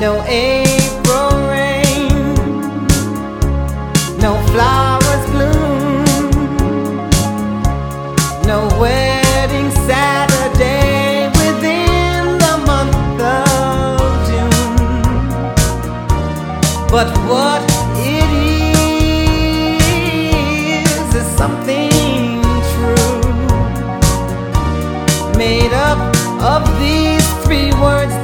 No April rain, no flowers bloom, no wedding Saturday within the month of June. But what it is is something true, made up of these three words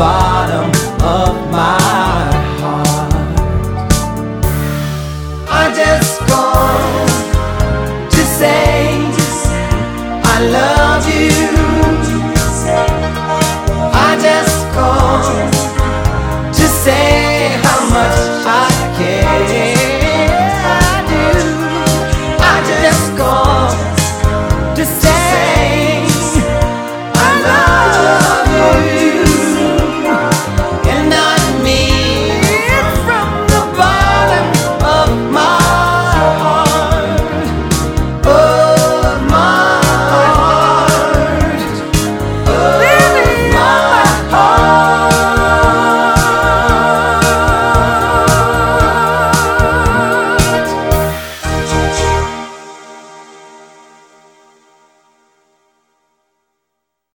far.